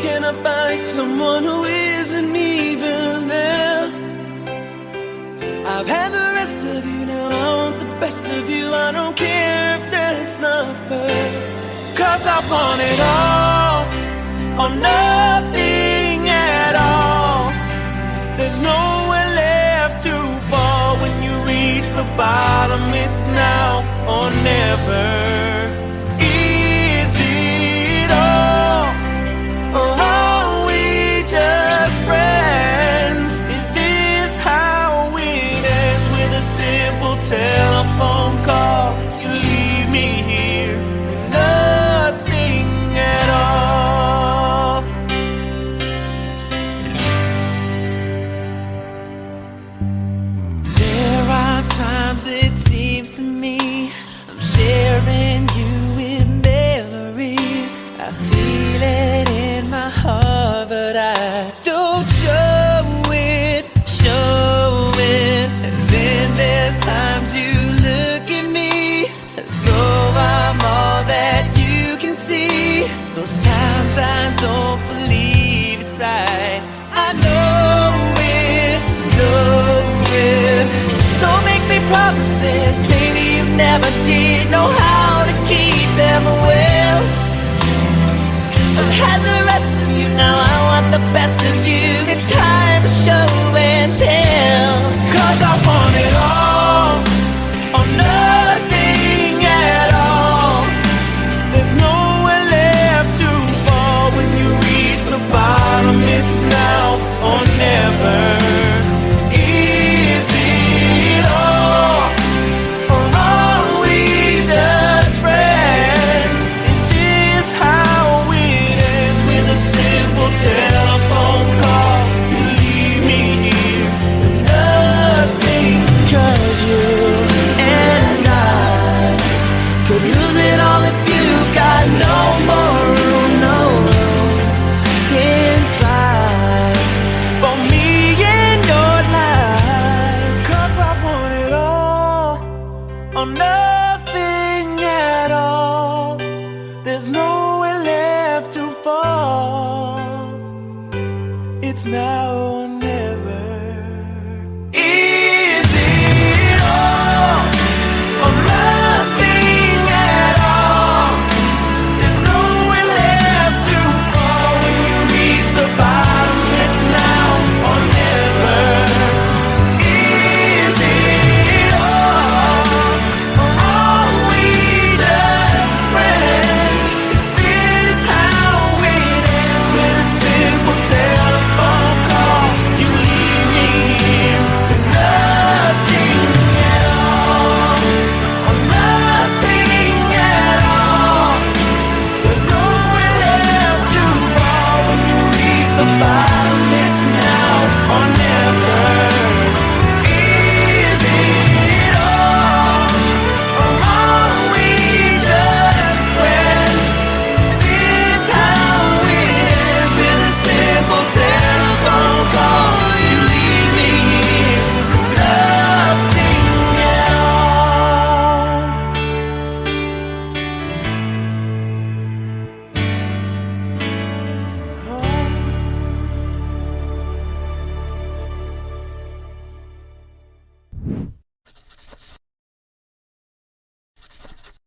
can I fight someone who isn't even there? I've had the rest of you, now I want the best of you. I don't care if that's not fair. Cause I want it all, or nothing at all. There's nowhere left to fall when you reach the bottom. It's now or never. To me I'm sharing you with memories. I feel it in my heart, but I don't show it, show it. And then there's times you look at me as though I'm all that you can see. Those times I don't believe it's right. I know it, know it. Don't make me promises, never did know how to keep them well. I've had the rest of you, now I want the best of you. It's time to show There's nowhere left to fall. It's now